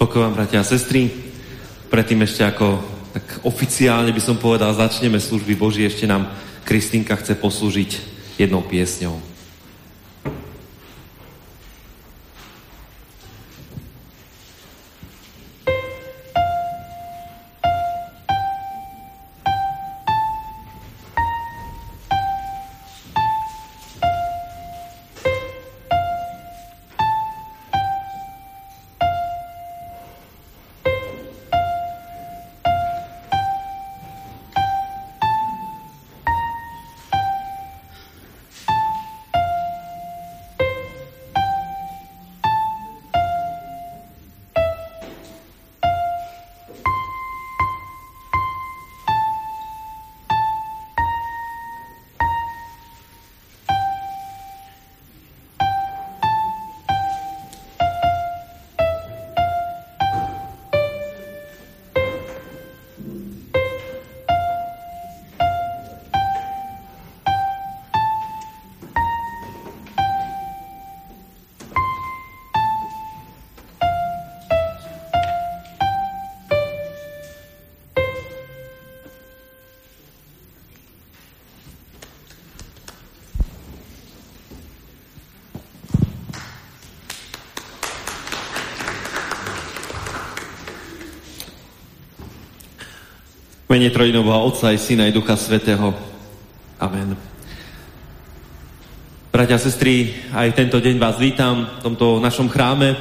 Pokoj vám, bratia a sestry. Predtým ešte ako tak oficiálne by som povedal, začneme služby Boží, ešte nám Kristinka chce poslúžiť jednou piesňou. Mene Trojinoboha Otca i Syna i Ducha Svetého. Amen. Bratia a sestry, aj tento deň vás vítam v tomto našom chráme,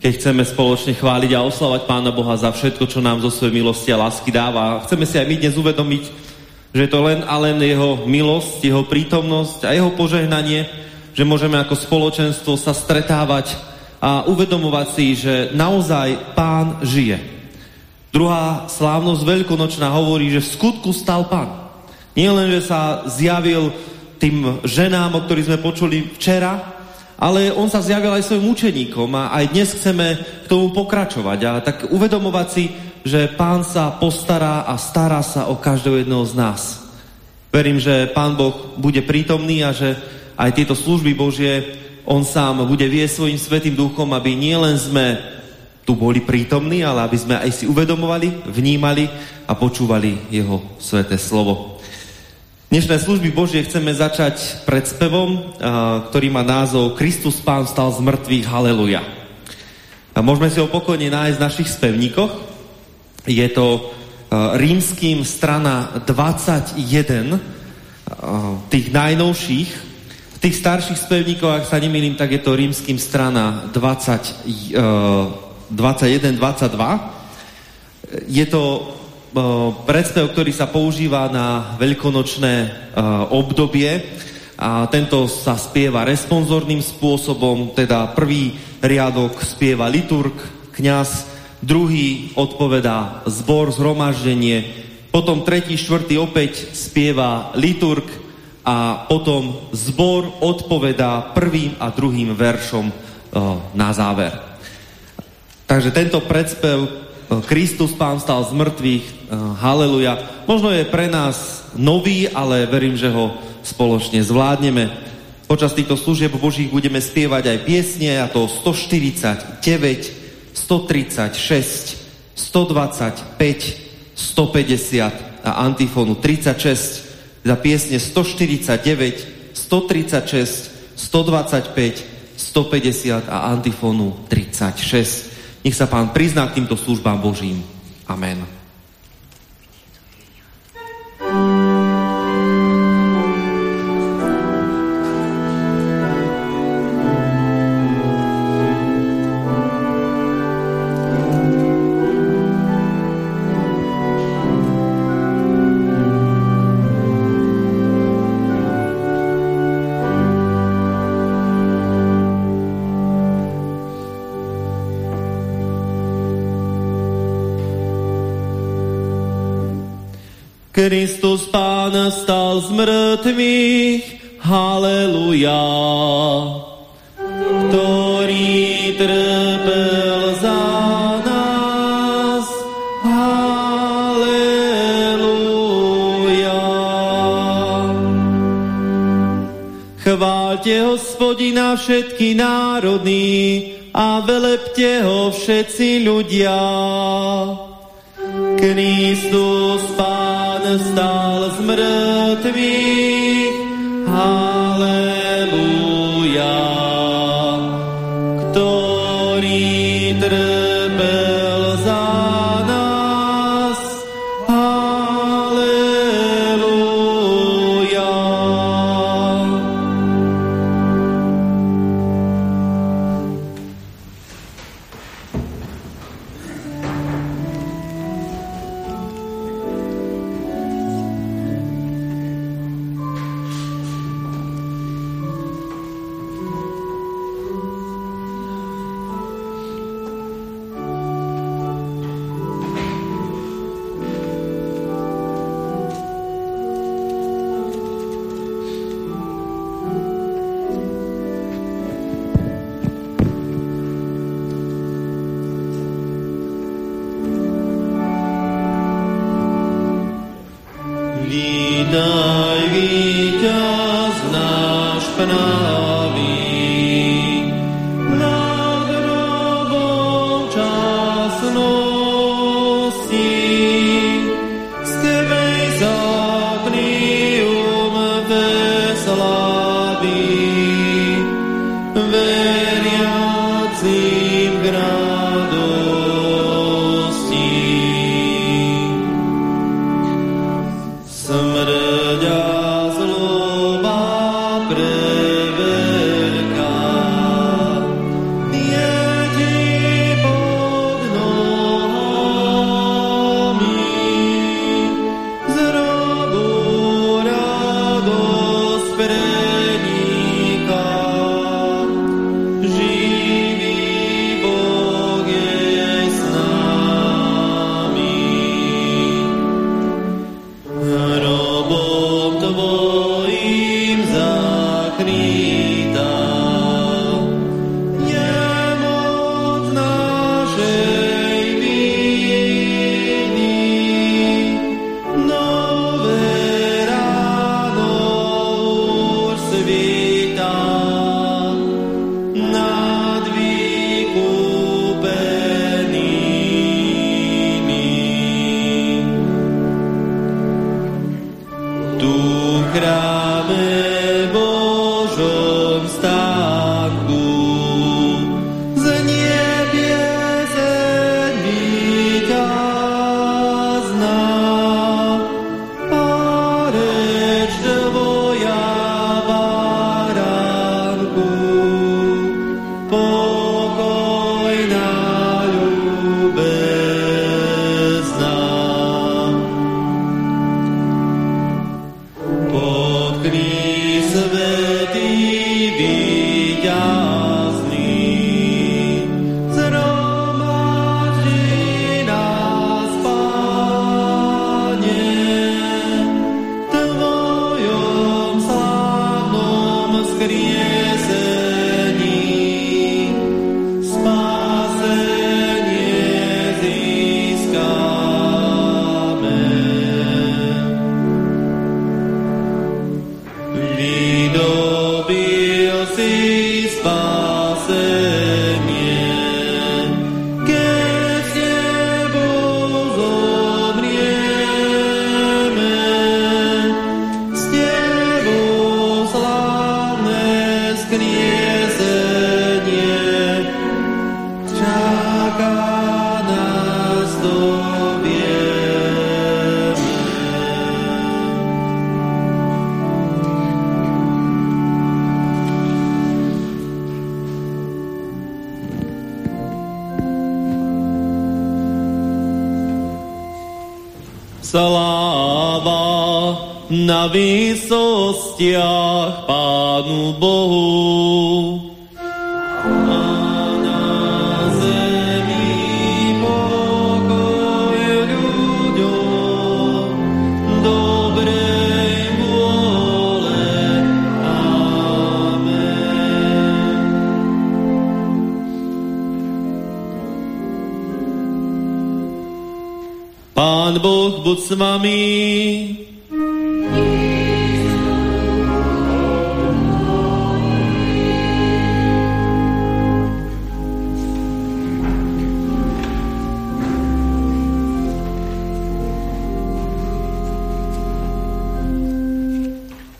keď chceme spoločne chváliť a oslavať Pána Boha za všetko, čo nám zo svojej milosti a lásky dáva. Chceme si aj my dnes uvedomiť, že je to len a len Jeho milosť, Jeho prítomnosť a Jeho požehnanie, že môžeme ako spoločenstvo sa stretávať a uvedomovať si, že naozaj Pán žije Druhá slávnosť veľkonočná hovorí, že v skutku stal pán. Nie len, že sa zjavil tým ženám, o ktorých sme počuli včera, ale on sa zjavil aj svojim učeníkom a aj dnes chceme k tomu pokračovať a tak uvedomovať si, že pán sa postará a stará sa o každého jedného z nás. Verím, že pán Boh bude prítomný a že aj tieto služby Božie on sám bude viesť svojim svetým duchom, aby nielen sme tu boli prítomní, ale aby sme aj si uvedomovali, vnímali a počúvali jeho sveté slovo. Dnešné služby Božie chceme začať pred spevom, ktorý má názov Kristus Pán stal z mŕtvych, haleluja. A môžeme si ho pokojne nájsť v našich spevníkoch. Je to rímským strana 21, tých najnovších. V tých starších spevníkoch, ak sa nemýlim, tak je to rímským strana 20, 21-22. Je to uh, predspev, ktorý sa používa na veľkonočné uh, obdobie a tento sa spieva responzorným spôsobom, teda prvý riadok spieva liturg, kňaz, druhý odpovedá zbor, zhromaždenie, potom tretí, štvrtý opäť spieva liturg a potom zbor odpovedá prvým a druhým veršom uh, na záver. Takže tento predspev e, Kristus Pán stal z mŕtvych, e, haleluja, možno je pre nás nový, ale verím, že ho spoločne zvládneme. Počas týchto služieb Božích budeme spievať aj piesne, a to 149, 136, 125, 150 a antifónu 36, za piesne 149, 136, 125, 150 a antifónu 36. Nech sa Pán prizná k týmto službám Božím. Amen. Mŕtvych, haleluja, ktorý trpel za nás, haleluja. Chválte hospodina všetky národy a velepte ho všetci ľudia. buď s vami.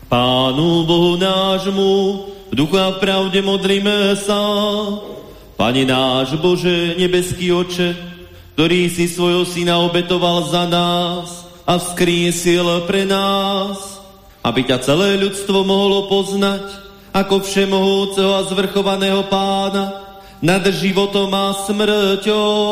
Pánu Bohu nášmu, v duchu a pravde modlíme sa. Pane náš Bože, nebeský oče, ktorý si svojho syna obetoval za nás a vzkriesil pre nás, aby ťa celé ľudstvo mohlo poznať ako všemohúceho a zvrchovaného pána nad životom a smrťou.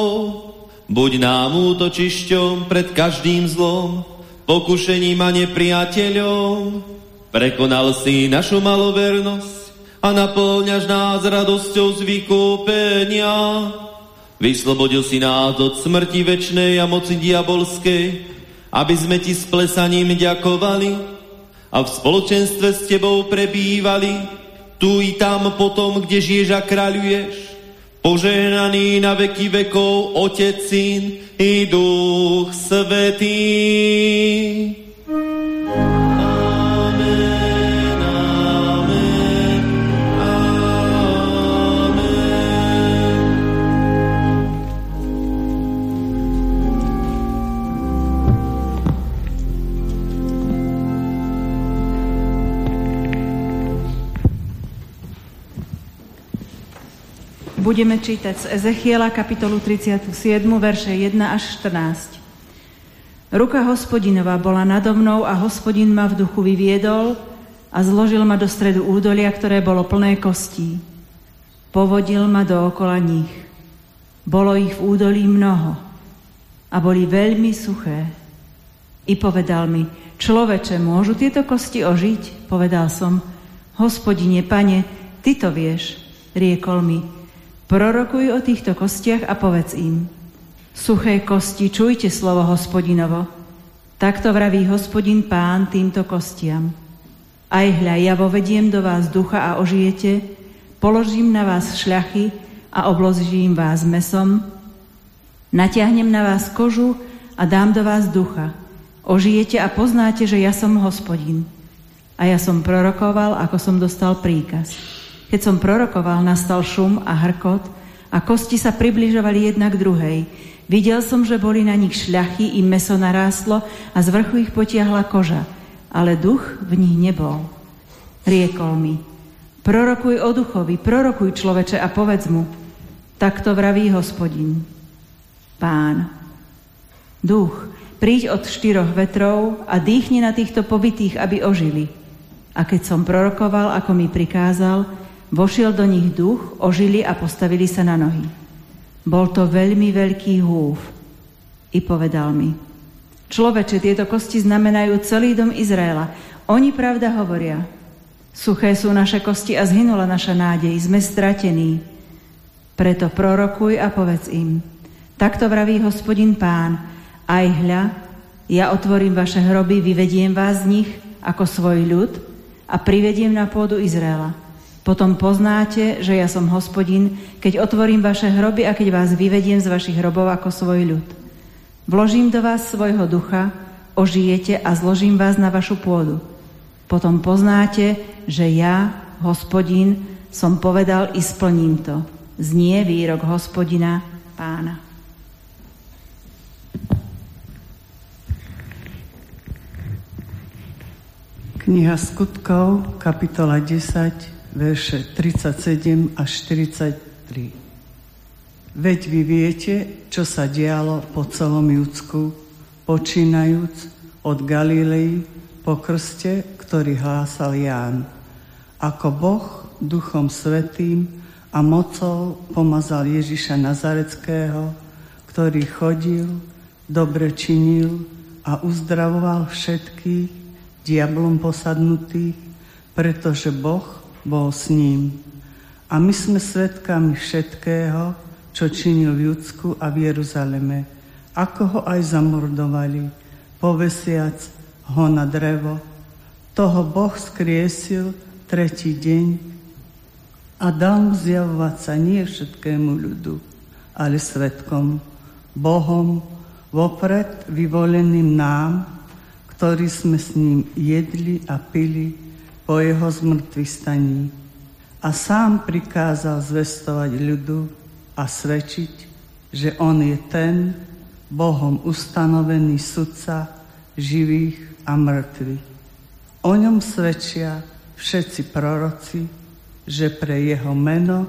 Buď nám útočišťom pred každým zlom, pokušením a nepriateľom. Prekonal si našu malovernosť a naplňaš nás radosťou z vykúpenia. Vyslobodil si nás od smrti večnej a moci diabolskej, aby sme ti s plesaním ďakovali a v spoločenstve s tebou prebývali, tu i tam potom, kde žiješ a kráľuješ Požehnaný na veky vekov Otec, Syn i Duch Svetý. Budeme čítať z Ezechiela kapitolu 37, verše 1 až 14. Ruka hospodinová bola nado mnou a hospodin ma v duchu vyviedol a zložil ma do stredu údolia, ktoré bolo plné kostí. Povodil ma dookola nich. Bolo ich v údolí mnoho a boli veľmi suché. I povedal mi, človeče, môžu tieto kosti ožiť? Povedal som, hospodine, pane, ty to vieš. Riekol mi, Prorokuj o týchto kostiach a povedz im. Suché kosti, čujte slovo hospodinovo. Takto vraví hospodin pán týmto kostiam. Aj hľa, ja vovediem do vás ducha a ožijete, položím na vás šľachy a obložím vás mesom, natiahnem na vás kožu a dám do vás ducha. Ožijete a poznáte, že ja som hospodin. A ja som prorokoval, ako som dostal príkaz. Keď som prorokoval, nastal šum a hrkot a kosti sa približovali jedna k druhej. Videl som, že boli na nich šľachy, i meso narástlo a z vrchu ich potiahla koža, ale duch v nich nebol. Riekol mi, prorokuj o duchovi, prorokuj človeče a povedz mu, takto vraví hospodin. Pán, duch, príď od štyroch vetrov a dýchni na týchto pobytých, aby ožili. A keď som prorokoval, ako mi prikázal, Vošiel do nich duch, ožili a postavili sa na nohy. Bol to veľmi veľký húf. I povedal mi, človeče, tieto kosti znamenajú celý dom Izraela. Oni pravda hovoria. Suché sú naše kosti a zhynula naša nádej, sme stratení. Preto prorokuj a povedz im. Takto vraví hospodin pán, aj hľa, ja otvorím vaše hroby, vyvediem vás z nich ako svoj ľud a privediem na pôdu Izraela potom poznáte, že ja som hospodin, keď otvorím vaše hroby a keď vás vyvediem z vašich hrobov ako svoj ľud. Vložím do vás svojho ducha, ožijete a zložím vás na vašu pôdu. Potom poznáte, že ja, hospodin, som povedal i splním to. Znie výrok hospodina, pána. Kniha skutkov, kapitola 10, verše 37 až 43. Veď vy viete, čo sa dialo po celom Judsku, počínajúc od Galilei po krste, ktorý hlásal Ján. Ako Boh duchom svetým a mocou pomazal Ježiša Nazareckého, ktorý chodil, dobre činil a uzdravoval všetkých diablom posadnutých, pretože Boh bol s ním. A my sme svetkami všetkého, čo činil v Judsku a v Jeruzaleme, ako ho aj zamordovali, povesiac ho na drevo. Toho Boh skriesil tretí deň a dal mu zjavovať sa nie všetkému ľudu, ale svetkom, Bohom, vopred vyvoleným nám, ktorí sme s ním jedli a pili po jeho zmrtvý staní a sám prikázal zvestovať ľudu a svedčiť, že on je ten Bohom ustanovený sudca živých a mŕtvych. O ňom svedčia všetci proroci, že pre jeho meno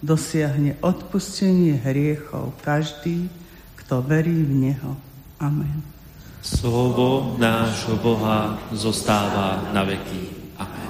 dosiahne odpustenie hriechov každý, kto verí v Neho. Amen. Slovo nášho Boha zostáva na veky. Amen.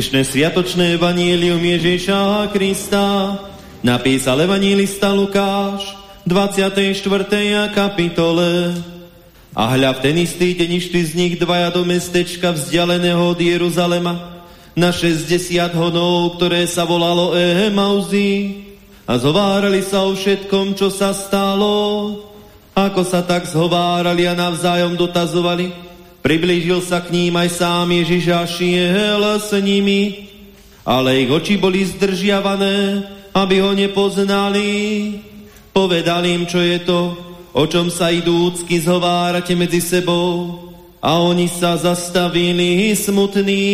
Dnešné sviatočné evanílium Ježiša Krista napísal evanílista Lukáš v 24. kapitole. A hľa v ten istý deň išli z nich dvaja do mestečka vzdialeného od Jeruzalema na 60 hodov, ktoré sa volalo Ehemauzy a zhovárali sa o všetkom, čo sa stalo. Ako sa tak zhovárali a navzájom dotazovali, Priblížil sa k ním aj sám Ježiš a šiel s nimi, ale ich oči boli zdržiavané, aby ho nepoznali. Povedal im, čo je to, o čom sa idúcky zhovárate medzi sebou. A oni sa zastavili smutní.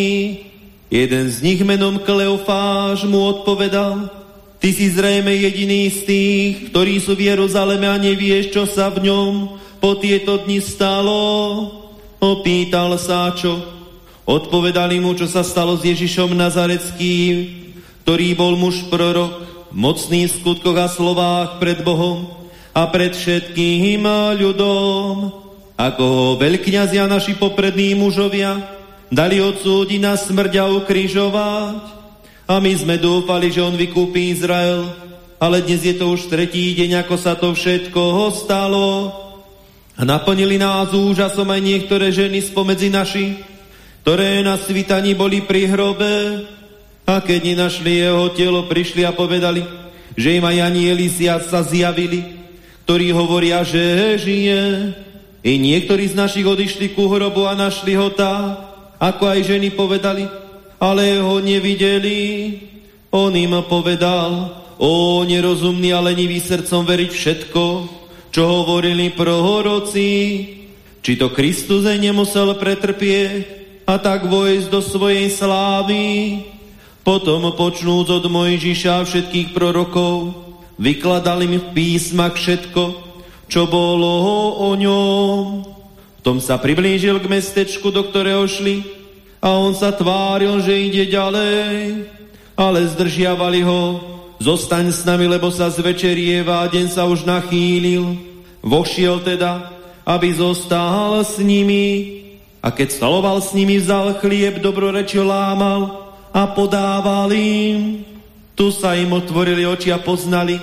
Jeden z nich menom Kleofáš mu odpovedal, Ty si zrejme jediný z tých, ktorí sú v Jeruzaleme a nevieš, čo sa v ňom po tieto dni stalo. Opýtal sa, čo? Odpovedali mu, čo sa stalo s Ježišom Nazareckým, ktorý bol muž prorok, mocný v skutkoch a slovách pred Bohom a pred všetkým ľudom, ako ho veľkňazia naši poprední mužovia dali odsúdiť na smrť a ukrižovať. A my sme dúfali, že on vykúpi Izrael, ale dnes je to už tretí deň, ako sa to všetko stalo. A naplnili nás úžasom aj niektoré ženy spomedzi naši, ktoré na svitaní boli pri hrobe a keď nenašli jeho telo, prišli a povedali, že im aj anieli sa zjavili, ktorí hovoria, že žije. I niektorí z našich odišli ku hrobu a našli ho tá, ako aj ženy povedali, ale ho nevideli. On im povedal, o nerozumný a lenivý srdcom veriť všetko, čo hovorili prohoroci, či to Kristus aj nemusel pretrpieť a tak vojsť do svojej slávy. Potom počnúc od Mojžiša všetkých prorokov, vykladali mi v písmach všetko, čo bolo o ňom. Tom sa priblížil k mestečku, do ktorého šli a on sa tváril, že ide ďalej, ale zdržiavali ho, zostaň s nami, lebo sa zvečerieva a deň sa už nachýlil. Vošiel teda, aby zostal s nimi a keď staloval s nimi, vzal chlieb, dobrorečil lámal a podával im. Tu sa im otvorili oči a poznali,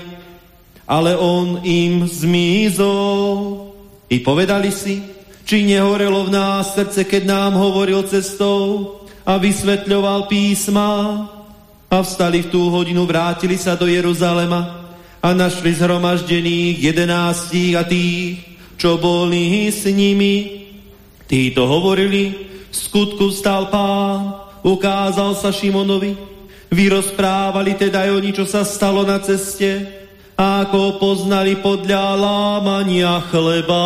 ale on im zmizol. I povedali si, či nehorelo v nás srdce, keď nám hovoril cestou a vysvetľoval písma. A vstali v tú hodinu, vrátili sa do Jeruzalema a našli zhromaždených jedenáctich a tých, čo boli s nimi. Títo hovorili, v skutku stal pán, ukázal sa Šimonovi, vyrozprávali teda aj oni, čo sa stalo na ceste, ako poznali podľa lámania chleba.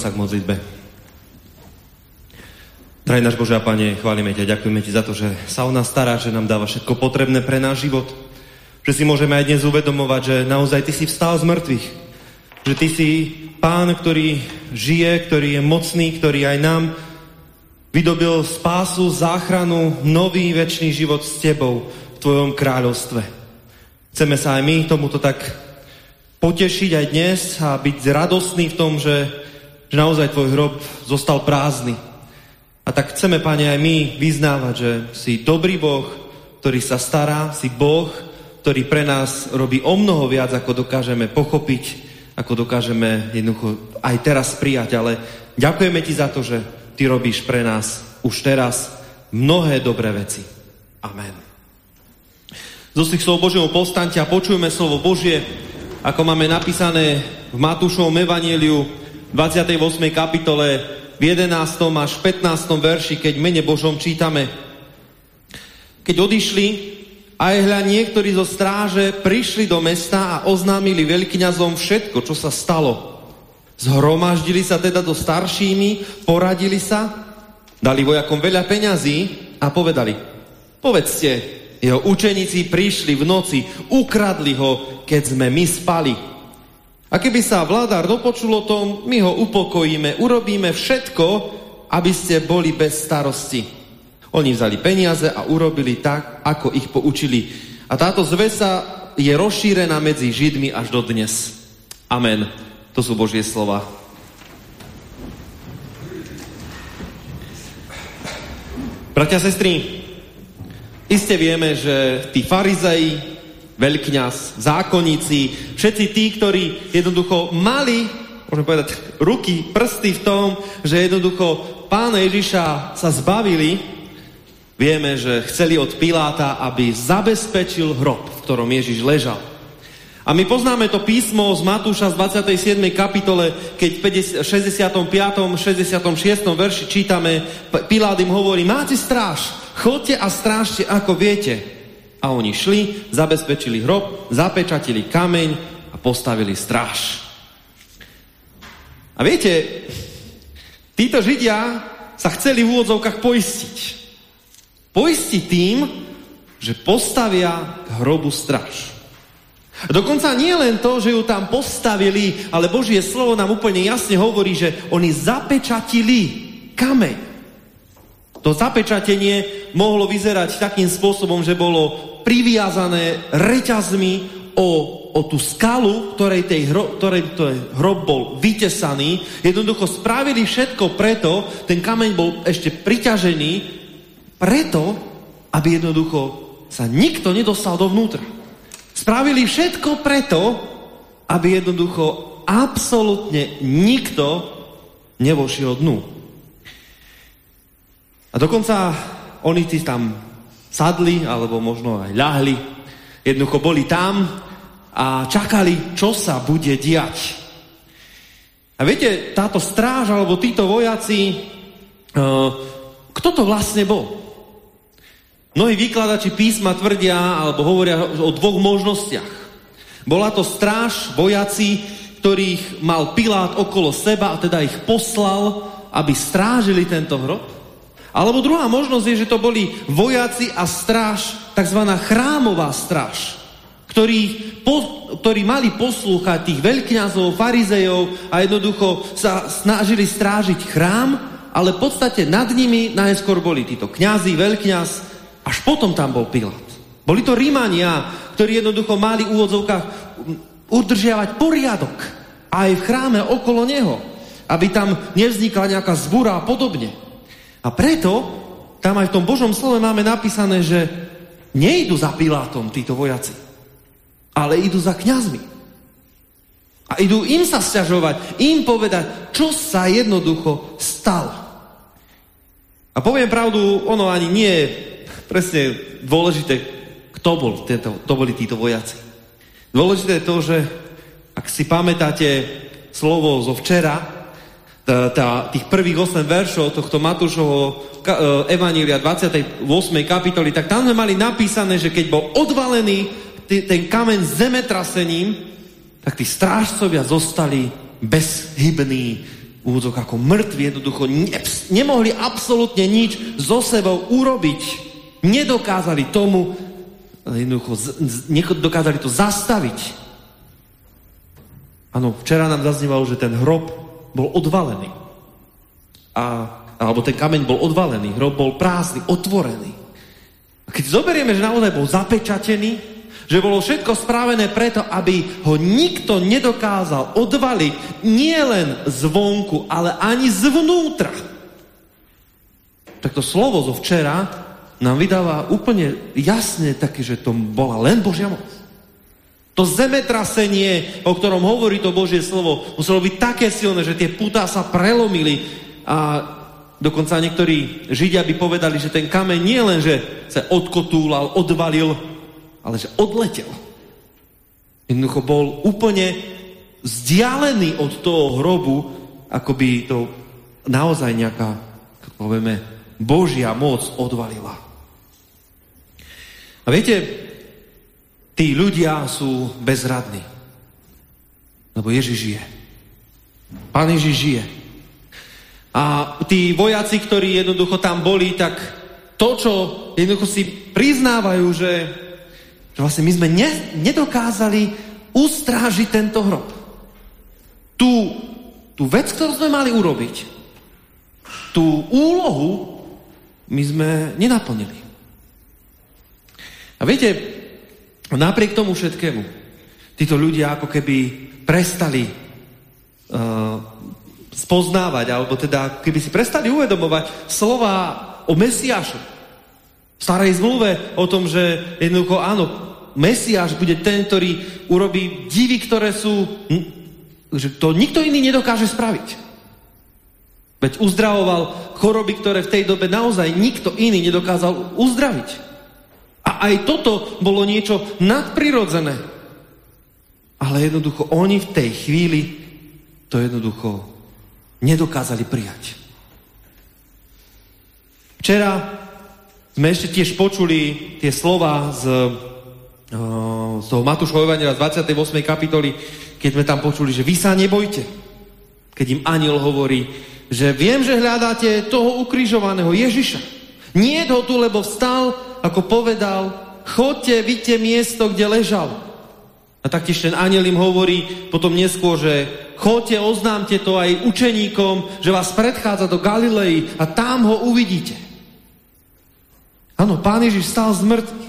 Sa k modlitbe. Drahý náš Bože a Pane, chválime ťa, ďakujeme Ti za to, že sa o nás stará, že nám dáva všetko potrebné pre náš život. Že si môžeme aj dnes uvedomovať, že naozaj Ty si vstal z mŕtvych. Že Ty si Pán, ktorý žije, ktorý je mocný, ktorý aj nám vydobil spásu, záchranu, nový väčší život s Tebou v Tvojom kráľovstve. Chceme sa aj my tomuto tak potešiť aj dnes a byť radostní v tom, že že naozaj tvoj hrob zostal prázdny. A tak chceme, Pane, aj my vyznávať, že si dobrý Boh, ktorý sa stará, si Boh, ktorý pre nás robí o mnoho viac, ako dokážeme pochopiť, ako dokážeme jednoducho aj teraz prijať. Ale ďakujeme Ti za to, že Ty robíš pre nás už teraz mnohé dobré veci. Amen. Zo tých slov Božieho povstaňte a počujeme slovo Božie, ako máme napísané v Matúšovom evaníliu 28. kapitole v 11. až 15. verši, keď mene Božom čítame. Keď odišli, aj hľa niektorí zo stráže prišli do mesta a oznámili veľkňazom všetko, čo sa stalo. Zhromaždili sa teda do staršími, poradili sa, dali vojakom veľa peňazí a povedali, povedzte, jeho učeníci prišli v noci, ukradli ho, keď sme my spali. A keby sa vládár dopočul o tom, my ho upokojíme, urobíme všetko, aby ste boli bez starosti. Oni vzali peniaze a urobili tak, ako ich poučili. A táto zvesa je rozšírená medzi Židmi až do dnes. Amen. To sú Božie slova. Bratia sestry, iste vieme, že tí farizeji, veľkňaz, zákonníci, všetci tí, ktorí jednoducho mali, môžeme povedať, ruky, prsty v tom, že jednoducho pána Ježiša sa zbavili, Vieme, že chceli od Piláta, aby zabezpečil hrob, v ktorom Ježiš ležal. A my poznáme to písmo z Matúša z 27. kapitole, keď v 65. 66. verši čítame, Pilát im hovorí, máte stráž, chodte a strážte, ako viete. A oni šli, zabezpečili hrob, zapečatili kameň a postavili stráž. A viete, títo Židia sa chceli v úvodzovkách poistiť. Poistiť tým, že postavia k hrobu stráž. Dokonca nie len to, že ju tam postavili, ale Božie slovo nám úplne jasne hovorí, že oni zapečatili kameň. To zapečatenie mohlo vyzerať takým spôsobom, že bolo priviazané reťazmi o, o tú skalu, ktorej, tej hro, ktorej tej hrob bol vytesaný. Jednoducho spravili všetko preto, ten kameň bol ešte priťažený, preto, aby jednoducho sa nikto nedostal dovnútra. Spravili všetko preto, aby jednoducho absolútne nikto nevošiel dnu. A dokonca oni si tam sadli, alebo možno aj ľahli, jednoducho boli tam a čakali, čo sa bude diať. A viete, táto stráž, alebo títo vojaci, uh, kto to vlastne bol? Mnohí vykladači písma tvrdia alebo hovoria o dvoch možnostiach. Bola to stráž, vojaci, ktorých mal Pilát okolo seba a teda ich poslal, aby strážili tento hrob. Alebo druhá možnosť je, že to boli vojaci a stráž, tzv. chrámová stráž, ktorí, po, ktorí mali poslúchať tých veľkňazov, farizejov a jednoducho sa snažili strážiť chrám, ale v podstate nad nimi najskôr boli títo kňazi, veľkňaz až potom tam bol Pilát. Boli to Rímania, ktorí jednoducho mali v úvodzovkách udržiavať poriadok aj v chráme okolo neho, aby tam nevznikla nejaká zbúra a podobne. A preto tam aj v tom Božom slove máme napísané, že nejdu za Pilátom títo vojaci, ale idú za kňazmi. A idú im sa sťažovať, im povedať, čo sa jednoducho stalo. A poviem pravdu, ono ani nie je presne dôležité, kto, bol tento, kto boli títo vojaci. Dôležité je to, že ak si pamätáte slovo zo včera, tá, tá, tých prvých 8 veršov tohto Matúšovho e, Evanília 28. kapitoly, tak tam sme mali napísané, že keď bol odvalený ten kameň zemetrasením, tak tí strážcovia zostali bezhybní, úvodzok ako mŕtvi, jednoducho ne, nemohli absolútne nič so sebou urobiť. Nedokázali tomu, jednoducho, nedokázali to zastaviť. Áno, včera nám zaznievalo, že ten hrob bol odvalený. A, alebo ten kameň bol odvalený, hrob bol prázdny, otvorený. A keď zoberieme, že naozaj bol zapečatený, že bolo všetko spravené preto, aby ho nikto nedokázal odvaliť nie len zvonku, ale ani zvnútra. Tak to slovo zo včera nám vydáva úplne jasne také, že to bola len Božia moc. To zemetrasenie, o ktorom hovorí to Božie slovo, muselo byť také silné, že tie putá sa prelomili a dokonca niektorí Židia by povedali, že ten kameň nie len, že sa odkotúlal, odvalil, ale že odletel. Jednoducho bol úplne vzdialený od toho hrobu, ako by to naozaj nejaká, povieme, Božia moc odvalila. A viete, tí ľudia sú bezradní. Lebo Ježiš žije. Pán Ježiš žije. A tí vojaci, ktorí jednoducho tam boli, tak to, čo jednoducho si priznávajú, že, že vlastne my sme ne, nedokázali ustrážiť tento hrob. Tú, tú vec, ktorú sme mali urobiť, tú úlohu my sme nenaplnili. A viete, napriek tomu všetkému, títo ľudia ako keby prestali uh, spoznávať, alebo teda keby si prestali uvedomovať slova o Mesiášu. V starej zmluve o tom, že jednoducho áno, Mesiáš bude ten, ktorý urobí divy, ktoré sú, že to nikto iný nedokáže spraviť. Veď uzdravoval choroby, ktoré v tej dobe naozaj nikto iný nedokázal uzdraviť. A aj toto bolo niečo nadprirodzené. Ale jednoducho oni v tej chvíli to jednoducho nedokázali prijať. Včera sme ešte tiež počuli tie slova z, z toho Matúšovho Evangela z 28. kapitoly, keď sme tam počuli, že vy sa nebojte. Keď im aniel hovorí, že viem, že hľadáte toho ukrižovaného Ježiša. Nie ho tu, lebo vstal, ako povedal, chodte, vidíte miesto, kde ležal. A taktiež ten aniel im hovorí potom neskôr, že chodte, oznámte to aj učeníkom, že vás predchádza do Galilei a tam ho uvidíte. Áno, Pán Ježiš stal z mŕtvych.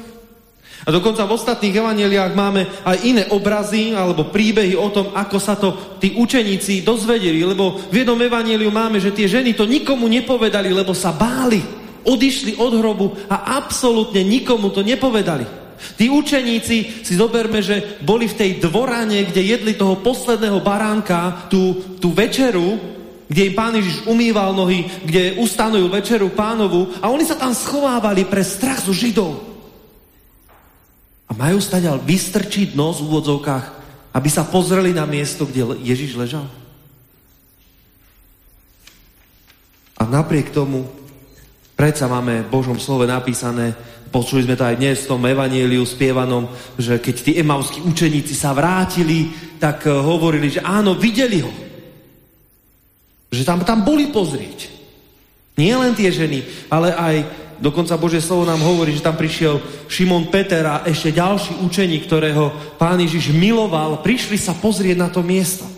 A dokonca v ostatných evaneliách máme aj iné obrazy alebo príbehy o tom, ako sa to tí učeníci dozvedeli. Lebo v jednom evaneliu máme, že tie ženy to nikomu nepovedali, lebo sa báli. Odišli od hrobu a absolútne nikomu to nepovedali. Tí učeníci, si zoberme, že boli v tej dvorane, kde jedli toho posledného baránka, tú, tú večeru, kde im pán Ježiš umýval nohy, kde ustanovil večeru pánovu a oni sa tam schovávali pre strach zo Židov. A majú stať vystrčiť nos v úvodzovkách, aby sa pozreli na miesto, kde Ježiš ležal? A napriek tomu predsa máme v Božom slove napísané, počuli sme to aj dnes v tom evanieliu spievanom, že keď tí emauskí učeníci sa vrátili, tak eh, hovorili, že áno, videli ho. Že tam, tam boli pozrieť. Nie len tie ženy, ale aj Dokonca Božie slovo nám hovorí, že tam prišiel Šimon Peter a ešte ďalší učení, ktorého pán Ježiš miloval, prišli sa pozrieť na to miesto.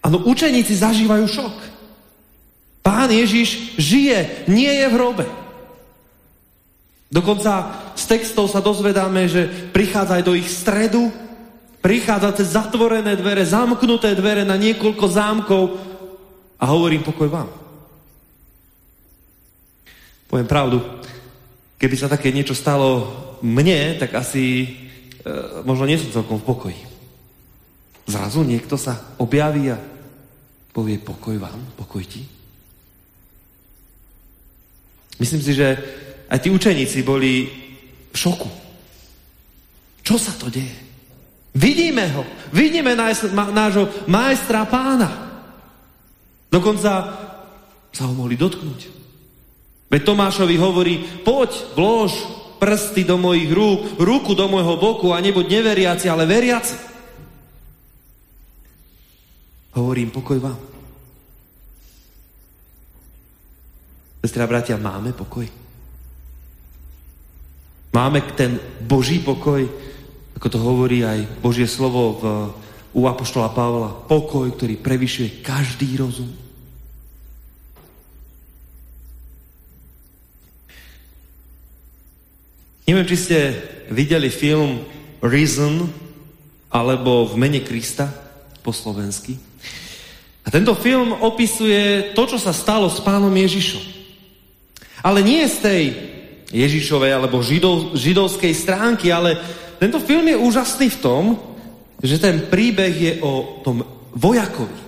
Áno, učeníci zažívajú šok. Pán Ježiš žije, nie je v hrobe. Dokonca z textov sa dozvedáme, že prichádza aj do ich stredu, prichádza cez zatvorené dvere, zamknuté dvere na niekoľko zámkov a hovorím pokoj vám. Poviem pravdu, keby sa také niečo stalo mne, tak asi e, možno nie som celkom v pokoji. Zrazu niekto sa objaví a povie pokoj vám, pokoj ti. Myslím si, že aj tí učeníci boli v šoku. Čo sa to deje? Vidíme ho. Vidíme nášho majstra pána. Dokonca sa ho mohli dotknúť. Veď Tomášovi hovorí, poď, vlož prsty do mojich rúk, ruku do môjho boku a nebuď neveriaci, ale veriaci. Hovorím, pokoj vám. Sestra, bratia, máme pokoj. Máme ten Boží pokoj, ako to hovorí aj Božie slovo v, u Apoštola Pavla. Pokoj, ktorý prevyšuje každý rozum. Neviem, či ste videli film Reason alebo V mene Krista po slovensky. A tento film opisuje to, čo sa stalo s pánom Ježišom. Ale nie z tej Ježišovej alebo židov, židovskej stránky, ale tento film je úžasný v tom, že ten príbeh je o tom vojakovi,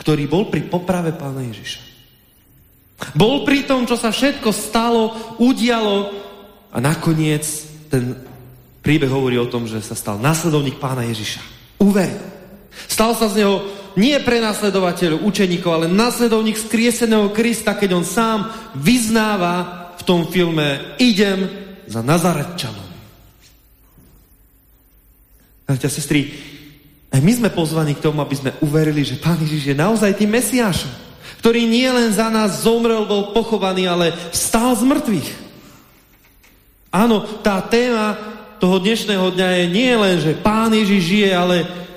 ktorý bol pri poprave pána Ježiša. Bol pri tom, čo sa všetko stalo, udialo a nakoniec ten príbeh hovorí o tom, že sa stal následovník pána Ježiša. Uveril. Stal sa z neho nie pre následovateľov, učeníkov, ale následovník skrieseného Krista, keď on sám vyznáva v tom filme idem za Nazaretčanom. Bratia, sestry, aj my sme pozvaní k tomu, aby sme uverili, že Pán Ježiš je naozaj tým Mesiášom ktorý nie len za nás zomrel, bol pochovaný, ale stál z mŕtvych. Áno, tá téma toho dnešného dňa je nie len, že Pán Ježiš žije, ale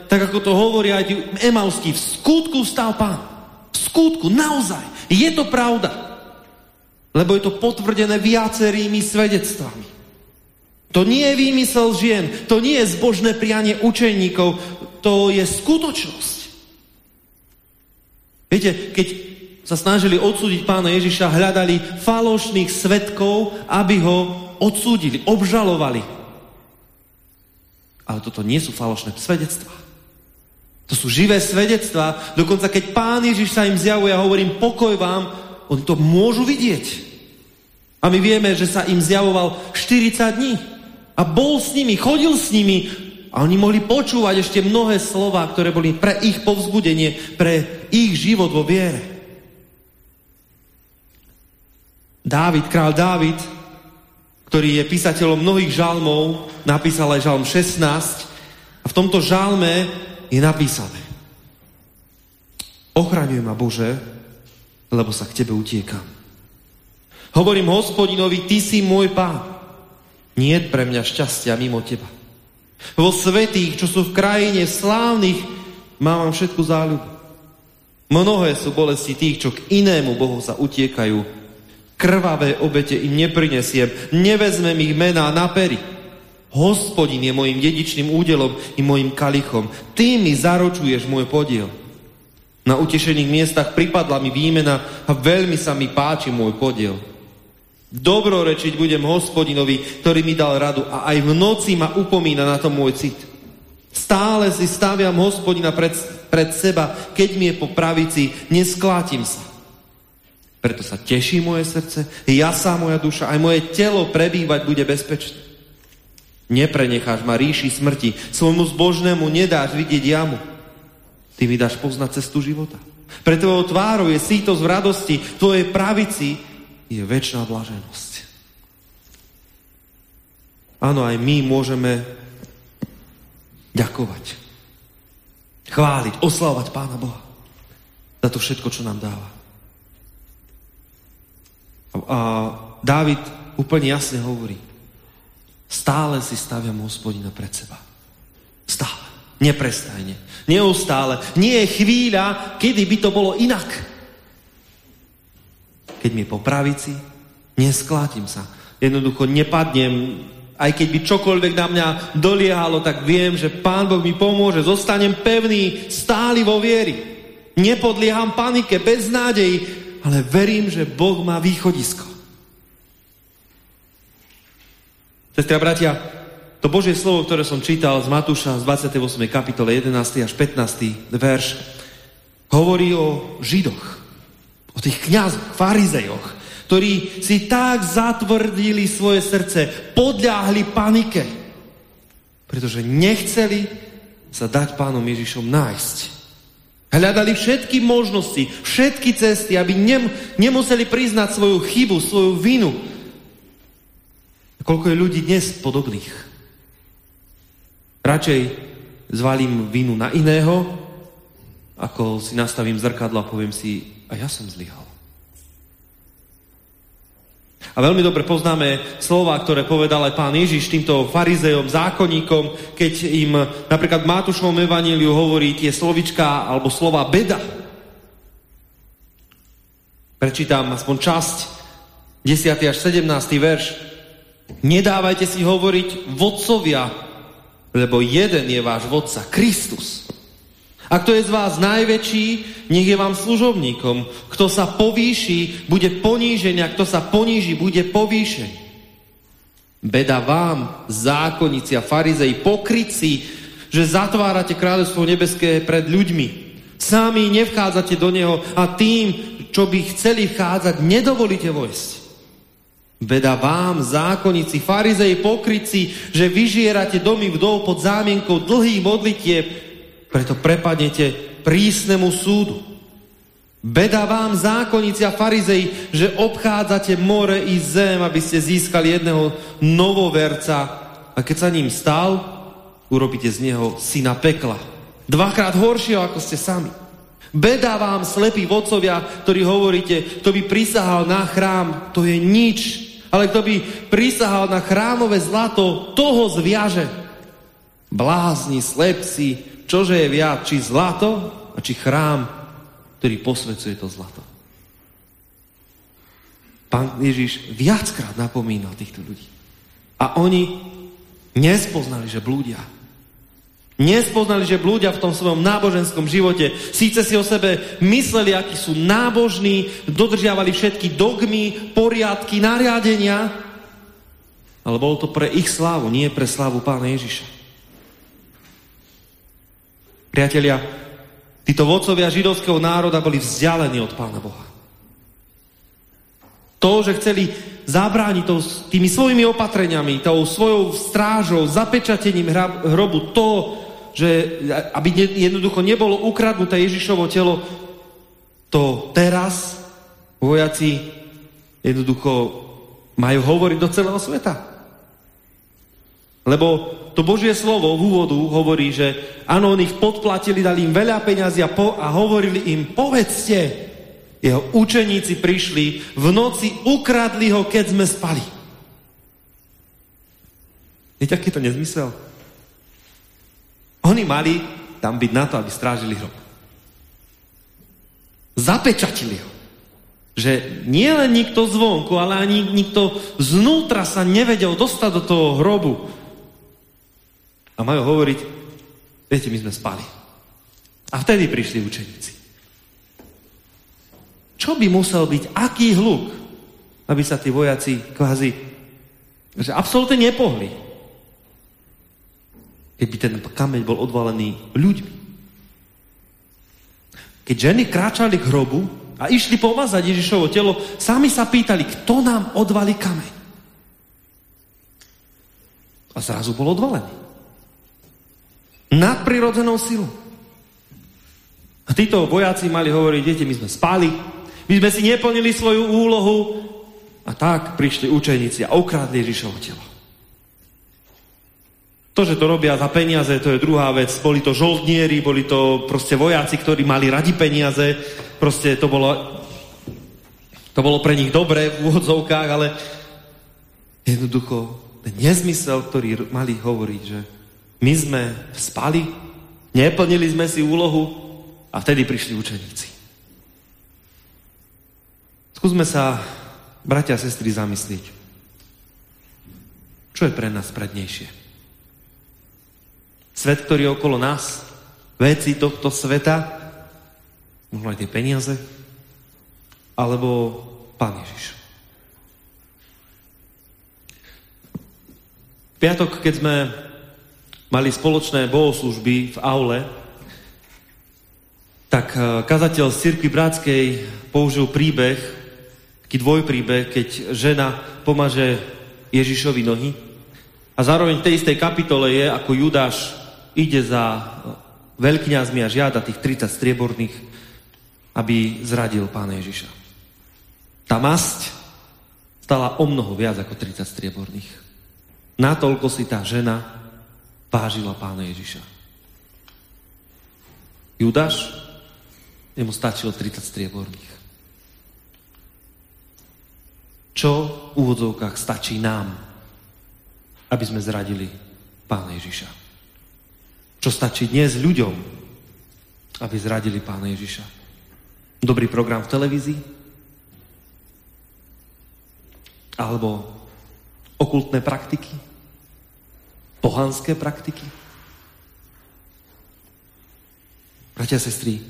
tak ako to hovoria aj tí emauskí, v skutku stal Pán. V skutku, naozaj. Je to pravda. Lebo je to potvrdené viacerými svedectvami. To nie je výmysel žien, to nie je zbožné prianie učeníkov, to je skutočnosť. Viete, keď sa snažili odsúdiť pána Ježiša, hľadali falošných svetkov, aby ho odsúdili, obžalovali. Ale toto nie sú falošné svedectvá. To sú živé svedectvá. Dokonca keď Pán Ježiš sa im zjavuje a hovorím pokoj vám, oni to môžu vidieť. A my vieme, že sa im zjavoval 40 dní. A bol s nimi, chodil s nimi. A oni mohli počúvať ešte mnohé slova, ktoré boli pre ich povzbudenie, pre ich život vo viere. Dávid, král Dávid, ktorý je písateľom mnohých žalmov, napísal aj žalm 16 a v tomto žalme je napísané Ochraňuj ma, Bože, lebo sa k Tebe utiekam. Hovorím hospodinovi, Ty si môj pán. Nie pre mňa šťastia mimo Teba. Vo svetých, čo sú v krajine slávnych, mám všetku záľubu. Mnohé sú bolesti tých, čo k inému Bohu sa utiekajú. Krvavé obete im neprinesiem, nevezmem ich mená na pery. Hospodin je mojim dedičným údelom i mojim kalichom. Ty mi zaručuješ môj podiel. Na utešených miestach pripadla mi výmena a veľmi sa mi páči môj podiel. Dobrorečiť budem hospodinovi, ktorý mi dal radu a aj v noci ma upomína na to môj cit. Stále si staviam hospodina pred, pred seba, keď mi je po pravici, nesklátim sa. Preto sa teší moje srdce, jasá moja duša, aj moje telo prebývať bude bezpečné. Neprenecháš ma ríši smrti, svojmu zbožnému nedáš vidieť jamu. Ty mi dáš poznať cestu života. Pre tvojou tvárou je sítosť v radosti, tvojej pravici je väčšiná blaženosť. Áno, aj my môžeme ďakovať, chváliť, oslavovať Pána Boha za to všetko, čo nám dáva. A Dávid úplne jasne hovorí, Stále si staviam hospodina pred seba. Stále. Neprestajne. Neustále. Nie je chvíľa, kedy by to bolo inak. Keď mi po pravici, nesklátim sa. Jednoducho nepadnem, aj keď by čokoľvek na mňa doliehalo, tak viem, že Pán Boh mi pomôže. Zostanem pevný, stály vo viery. Nepodlieham panike, bez nádeji, ale verím, že Boh má východisko. Sestri a bratia, to Božie slovo, ktoré som čítal z Matúša z 28. kapitole 11. až 15. verš, hovorí o Židoch, o tých kňazoch, farizejoch, ktorí si tak zatvrdili svoje srdce, podľahli panike, pretože nechceli sa dať pánom Ježišom nájsť. Hľadali všetky možnosti, všetky cesty, aby nem, nemuseli priznať svoju chybu, svoju vinu, Koľko je ľudí dnes podobných? Radšej zvalím vinu na iného, ako si nastavím zrkadlo a poviem si, a ja som zlyhal. A veľmi dobre poznáme slova, ktoré povedal aj pán Ježiš týmto farizejom, zákonníkom, keď im napríklad v Mátušovom evaníliu hovorí tie slovička alebo slova beda. Prečítam aspoň časť, 10. až 17. verš. Nedávajte si hovoriť vodcovia, lebo jeden je váš vodca, Kristus. A kto je z vás najväčší, nech je vám služobníkom. Kto sa povýši, bude ponížený, a kto sa poníži, bude povýšený. Beda vám, zákonníci a farizei, pokryci, že zatvárate kráľovstvo nebeské pred ľuďmi. Sami nevchádzate do neho a tým, čo by chceli vchádzať, nedovolíte vojsť. Beda vám, zákonníci, farizej, pokryci, že vyžierate domy vdov pod zámienkou dlhých modlitieb, preto prepadnete prísnemu súdu. Beda vám, zákonníci a farizej, že obchádzate more i zem, aby ste získali jedného novoverca a keď sa ním stal, urobíte z neho syna pekla. Dvakrát horšieho, ako ste sami. Beda vám, slepí vodcovia, ktorí hovoríte, kto by prisahal na chrám, to je nič, ale kto by prisahal na chrámové zlato, toho zviaže. Blázni, slepci, čože je viac, či zlato a či chrám, ktorý posvecuje to zlato. Pán Ježiš viackrát napomínal týchto ľudí. A oni nespoznali, že blúdia. Nespoznali, že blúdia v tom svojom náboženskom živote. Síce si o sebe mysleli, akí sú nábožní, dodržiavali všetky dogmy, poriadky, nariadenia, ale bolo to pre ich slávu, nie pre slávu Pána Ježiša. Priatelia, títo vodcovia židovského národa boli vzdialení od Pána Boha. To, že chceli zabrániť to, tými svojimi opatreniami, tou svojou strážou, zapečatením hrobu, to, že aby jednoducho nebolo ukradnuté Ježišovo telo, to teraz vojaci jednoducho majú hovoriť do celého sveta. Lebo to Božie slovo v úvodu hovorí, že áno, on ich podplatili, dali im veľa peňazí a, po, a hovorili im, povedzte, jeho učeníci prišli, v noci ukradli ho, keď sme spali. Viete, aký to nezmysel? Oni mali tam byť na to, aby strážili hrob. Zapečatili ho. Že nie len nikto zvonku, ale ani nikto znútra sa nevedel dostať do toho hrobu. A majú hovoriť, viete, my sme spali. A vtedy prišli učeníci. Čo by musel byť, aký hluk, aby sa tí vojaci kvázi, že absolútne nepohli. Keby ten kameň bol odvalený ľuďmi. Keď ženy kráčali k hrobu a išli pomazať Ježišovo telo, sami sa pýtali, kto nám odvalí kameň. A zrazu bol odvalený. Nadprirodzenou silou. A títo vojaci mali hovoriť, deti, my sme spali, my sme si neplnili svoju úlohu a tak prišli učeníci a ukradli Ježišovo telo. To, že to robia za peniaze, to je druhá vec. Boli to žoldnieri, boli to proste vojaci, ktorí mali radi peniaze. Proste to bolo, to bolo pre nich dobré v úvodzovkách, ale jednoducho ten nezmysel, ktorý mali hovoriť, že my sme spali, neplnili sme si úlohu a vtedy prišli učeníci. Skúsme sa, bratia a sestry, zamyslieť. Čo je pre nás prednejšie? Svet, ktorý je okolo nás, veci tohto sveta, možno aj tie peniaze, alebo Pán Ježiš. V piatok, keď sme mali spoločné bohoslužby v aule, tak eh, kazateľ z Cirkvi Bratskej použil príbeh taký dvojpríbeh, keď žena pomaže Ježišovi nohy a zároveň v tej istej kapitole je, ako Judáš ide za veľkňazmi a žiada tých 30 strieborných, aby zradil pána Ježiša. Tá masť stala o mnoho viac ako 30 strieborných. Natoľko si tá žena vážila pána Ježiša. Judáš, jemu stačilo 30 strieborných. Čo v úvodzovkách stačí nám, aby sme zradili Pána Ježiša? Čo stačí dnes ľuďom, aby zradili Pána Ježiša? Dobrý program v televízii? Alebo okultné praktiky? Pohanské praktiky? Bratia a sestry,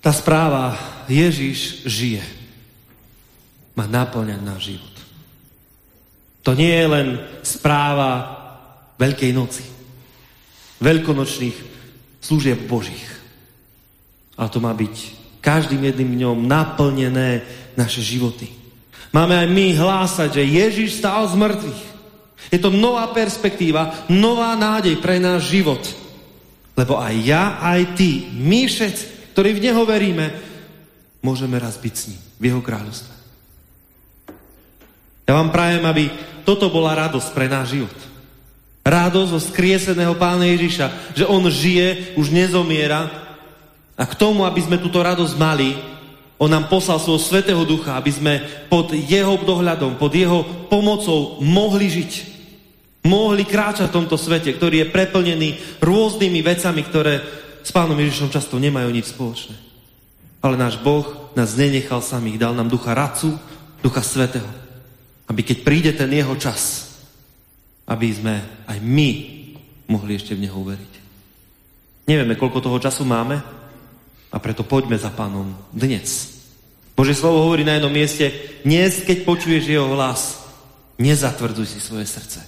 tá správa Ježiš žije má naplňať náš život. To nie je len správa Veľkej noci, veľkonočných služieb Božích. Ale to má byť každým jedným dňom naplnené naše životy. Máme aj my hlásať, že Ježiš stál z mŕtvych. Je to nová perspektíva, nová nádej pre náš život. Lebo aj ja, aj ty, my všetci, ktorí v Neho veríme, môžeme raz byť s ním v Jeho kráľovstve. Ja vám prajem, aby toto bola radosť pre náš život. Radosť zo skrieseného pána Ježiša, že on žije, už nezomiera a k tomu, aby sme túto radosť mali, on nám poslal svojho svetého ducha, aby sme pod jeho dohľadom, pod jeho pomocou mohli žiť. Mohli kráčať v tomto svete, ktorý je preplnený rôznymi vecami, ktoré s pánom Ježišom často nemajú nič spoločné. Ale náš Boh nás nenechal samých, dal nám ducha radcu, ducha svetého aby keď príde ten jeho čas, aby sme aj my mohli ešte v Neho uveriť. Nevieme, koľko toho času máme a preto poďme za pánom dnes. Bože slovo hovorí na jednom mieste, dnes, keď počuješ jeho hlas, nezatvrdzuj si svoje srdce.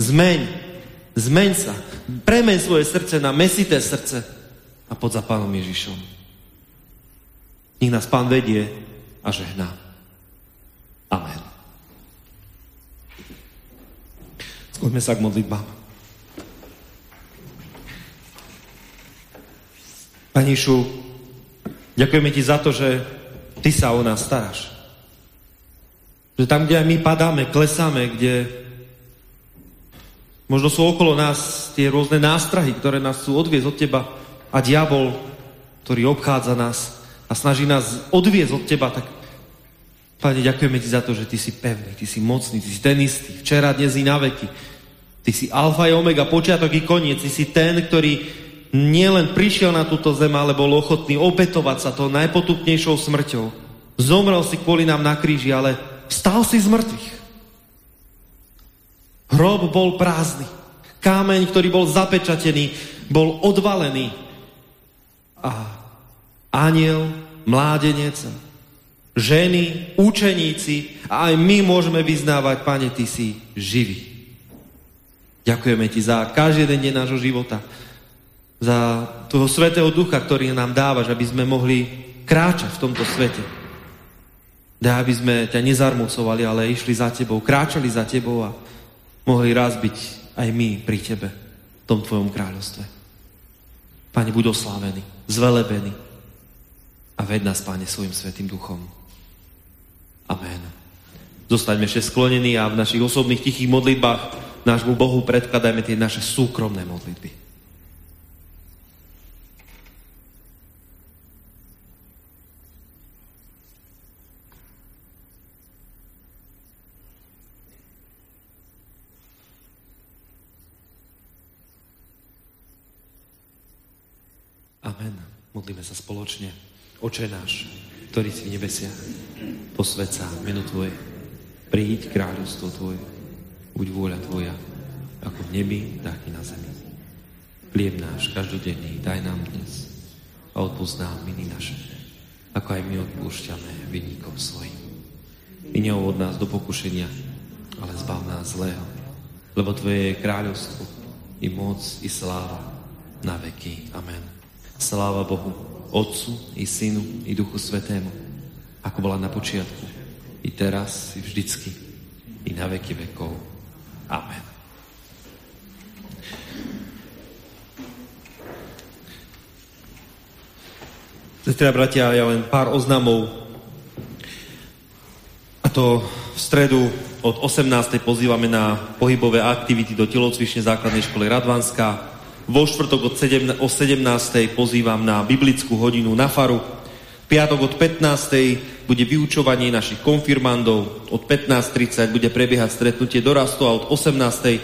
Zmeň Zmeň sa. Premeň svoje srdce na mesité srdce a pod za Pánom Ježišom. Nech nás Pán vedie a žehná. Amen. Skloňme sa k modlitbám. Paníšu, ďakujeme Ti za to, že Ty sa o nás staráš. Že tam, kde aj my padáme, klesáme, kde možno sú okolo nás tie rôzne nástrahy, ktoré nás chcú odviezť od Teba a diabol, ktorý obchádza nás a snaží nás odviezť od Teba, tak Pane, ďakujeme Ti za to, že Ty si pevný, Ty si mocný, Ty si ten istý, včera, dnes i na veky. Ty si alfa a omega, počiatok i koniec. Ty si ten, ktorý nielen prišiel na túto zem, ale bol ochotný obetovať sa tou najpotupnejšou smrťou. Zomrel si kvôli nám na kríži, ale Stal si z mŕtvych. Hrob bol prázdny. Kámeň, ktorý bol zapečatený, bol odvalený. A aniel, mládenec, ženy, učeníci a aj my môžeme vyznávať, Pane, Ty si živý. Ďakujeme Ti za každý jeden deň nášho života, za toho Svetého Ducha, ktorý nám dávaš, aby sme mohli kráčať v tomto svete. Daj, aby sme ťa nezarmucovali, ale išli za tebou, kráčali za tebou a mohli raz byť aj my pri tebe v tom tvojom kráľovstve. Pane, buď oslávený, zvelebený a ved nás, Pane, svojim svetým duchom. Amen. Zostaňme ešte sklonení a v našich osobných tichých modlitbách nášmu Bohu predkladajme tie naše súkromné modlitby. Amen. Modlíme sa spoločne. Oče náš, ktorý si v nebesiach, posved sa meno Tvoje. Príď kráľovstvo Tvoje. Buď vôľa Tvoja, ako v nebi, tak i na zemi. Chlieb náš každodenný daj nám dnes a odpúsť nám viny naše, ako aj my odpúšťame vinníkom svojim. I neovod nás do pokušenia, ale zbav nás zlého, lebo Tvoje je kráľovstvo, i moc, i sláva na veky. Amen. Sláva Bohu, Otcu i Synu i Duchu Svetému, ako bola na počiatku, i teraz, i vždycky, i na veky vekov. Amen. Sestri bratia, ja len pár oznamov. A to v stredu od 18. pozývame na pohybové aktivity do telocvične základnej školy Radvanská. Vo štvrtok od 7, o 17. pozývam na biblickú hodinu na faru. Piatok od 15. bude vyučovanie našich konfirmandov. Od 15.30 bude prebiehať stretnutie dorastu a od 18.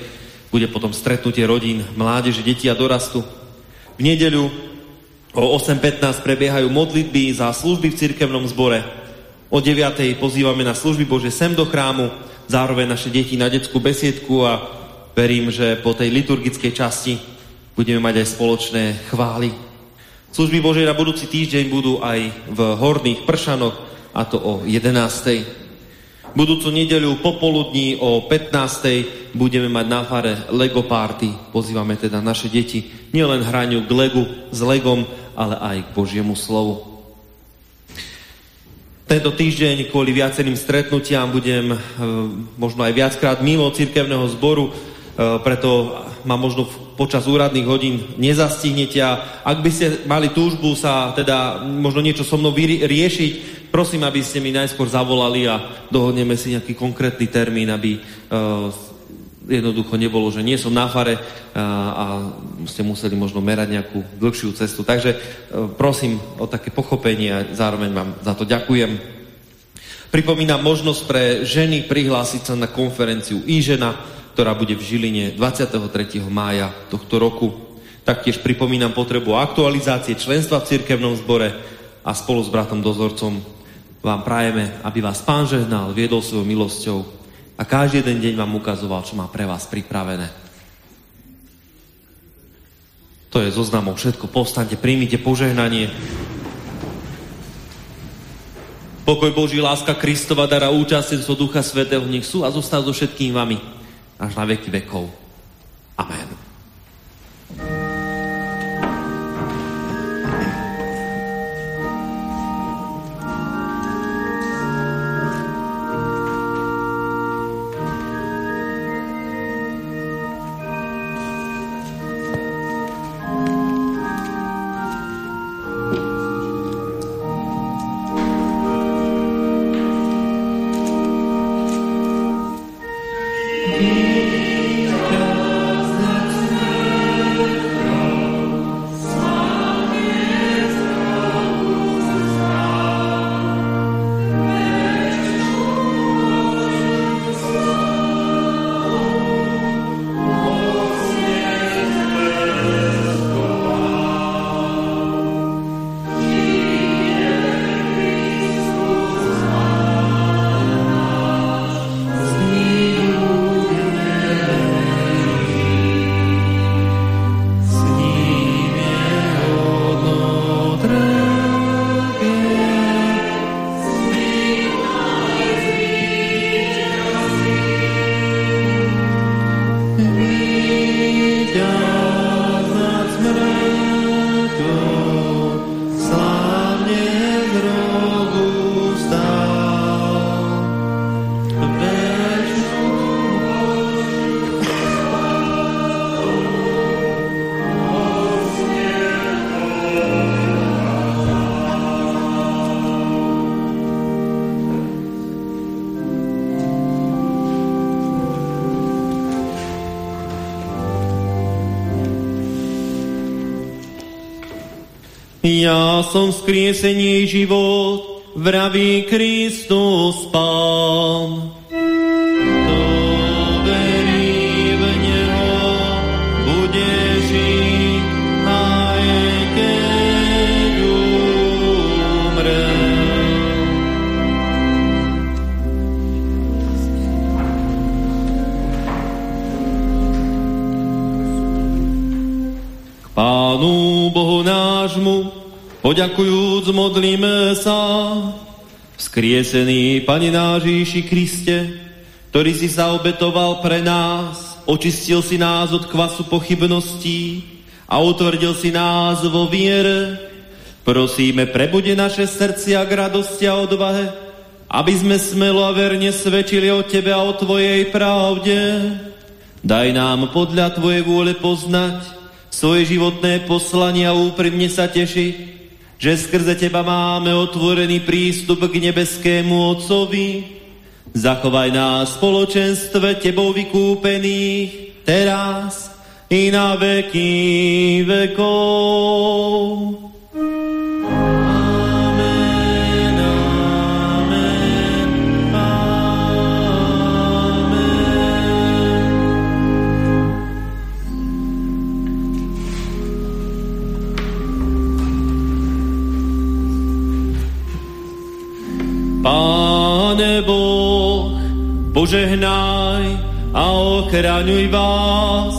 bude potom stretnutie rodín, mládeže, detí a dorastu. V nedeľu o 8.15 prebiehajú modlitby za služby v cirkevnom zbore. O 9.00 pozývame na služby Bože sem do chrámu, zároveň naše deti na detskú besiedku a verím, že po tej liturgickej časti budeme mať aj spoločné chvály. Služby Božej na budúci týždeň budú aj v Horných Pršanoch, a to o 11. Budúcu nedeľu popoludní o 15. budeme mať na fare Lego Party. Pozývame teda naše deti nielen hraniu k Legu s Legom, ale aj k Božiemu slovu. Tento týždeň kvôli viacerým stretnutiam budem e, možno aj viackrát mimo cirkevného zboru, e, preto ma možno počas úradných hodín nezastihnete a ak by ste mali túžbu sa teda možno niečo so mnou riešiť, prosím, aby ste mi najskôr zavolali a dohodneme si nejaký konkrétny termín, aby uh, jednoducho nebolo, že nie som na fare uh, a ste museli možno merať nejakú dlhšiu cestu. Takže uh, prosím o také pochopenie a zároveň vám za to ďakujem. Pripomínam možnosť pre ženy prihlásiť sa na konferenciu Ížena, ktorá bude v Žiline 23. mája tohto roku. Taktiež pripomínam potrebu aktualizácie členstva v cirkevnom zbore a spolu s bratom dozorcom vám prajeme, aby vás Pán žehnal, viedol svojou milosťou a každý jeden deň vám ukazoval, čo má pre vás pripravené. To je zoznamom všetko. Povstaňte, príjmite požehnanie. Pokoj Boží, láska Kristova, dara účastenstvo Ducha Svetého, nech sú a zostáva so všetkým vami až na veky vekov. Amen. done. Ja som skriesenie život, vraví Kristus Pán. Poďakujúc modlíme sa, vzkriesený Pane náš Ježiši Kriste, ktorý si sa obetoval pre nás, očistil si nás od kvasu pochybností a utvrdil si nás vo viere. Prosíme, prebude naše srdcia k radosti a odvahe, aby sme smelo a verne svedčili o Tebe a o Tvojej pravde. Daj nám podľa Tvojej vôle poznať svoje životné poslanie a úprimne sa tešiť, že skrze Teba máme otvorený prístup k nebeskému Otcovi. Zachovaj nás v spoločenstve Tebou vykúpených teraz i na veky vekov. Požehnaj a ochraňuj vás.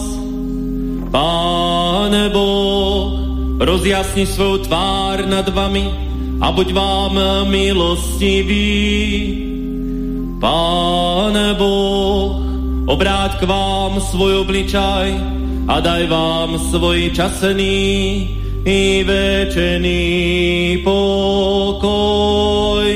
Pane Boh, rozjasni svoju tvár nad vami a buď vám milostivý. Pane Boh, obráť k vám svoj obličaj a daj vám svoj časený i večený pokoj.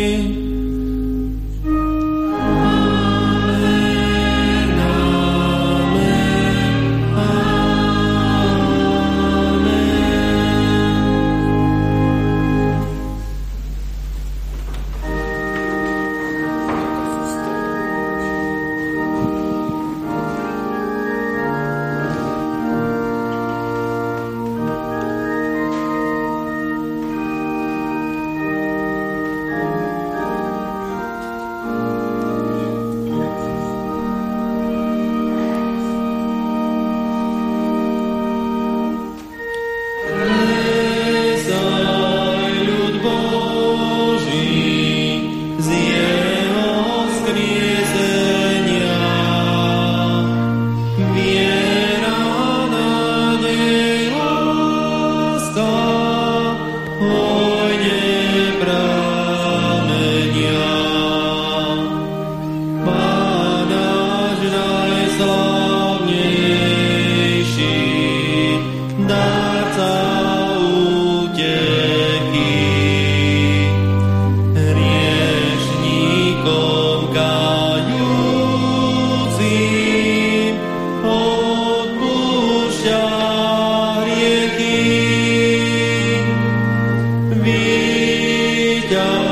Yeah.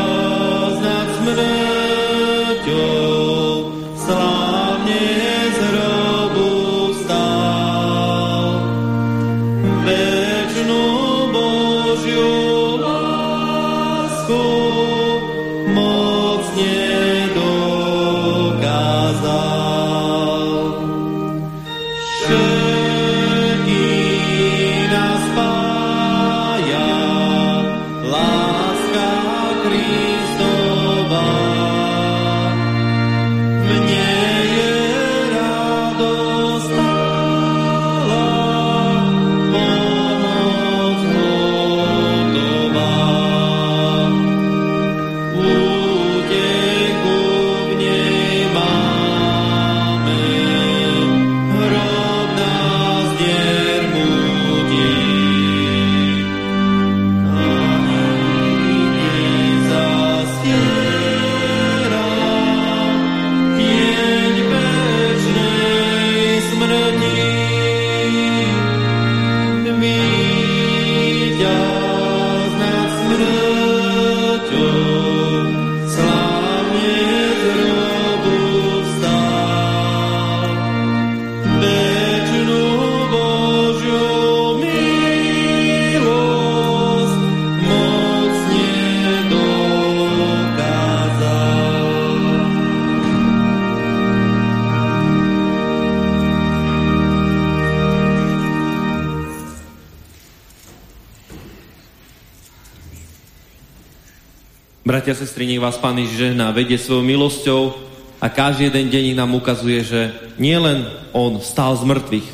Sestry, nech vás Pán Ježiš žehná, vedie svojou milosťou a každý jeden deň nám ukazuje, že nie len On stál z mŕtvych,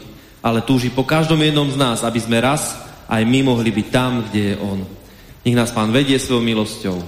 ale túži po každom jednom z nás, aby sme raz aj my mohli byť tam, kde je On. Nech nás Pán vedie svojou milosťou.